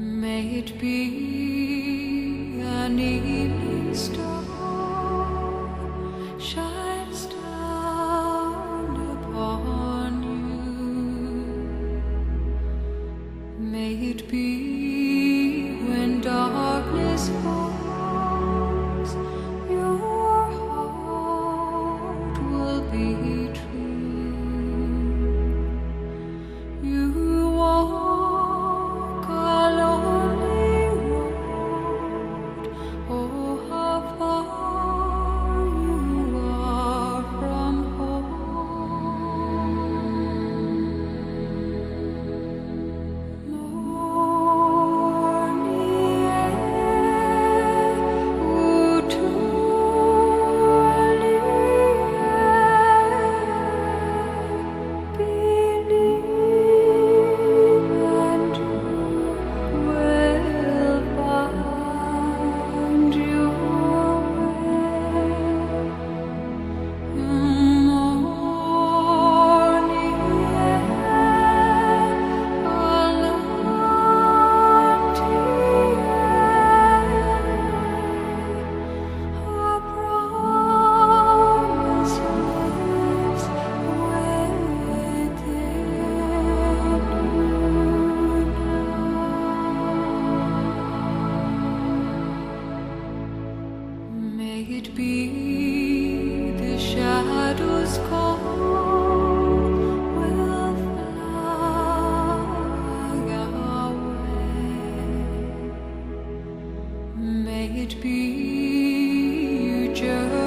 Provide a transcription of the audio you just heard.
May it be an evening star shines down upon you. May it be. It be the shadows call. May it be you just